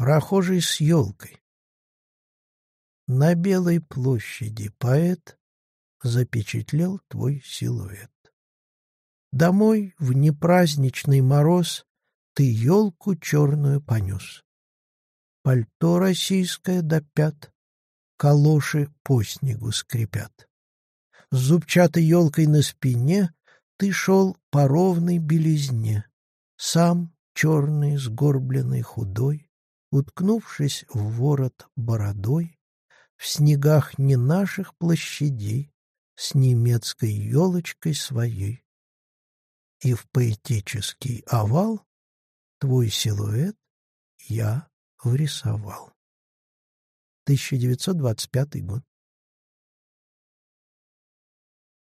Прохожий с елкой. На белой площади поэт запечатлел твой силуэт. Домой в непраздничный мороз ты елку черную понес. Пальто российское до пят, калоши по снегу скрипят. С зубчатой елкой на спине ты шел по ровной белизне, сам черный, сгорбленный, худой, уткнувшись в ворот бородой, в снегах не наших площадей, с немецкой елочкой своей. И в поэтический овал твой силуэт я врисовал. 1925 год.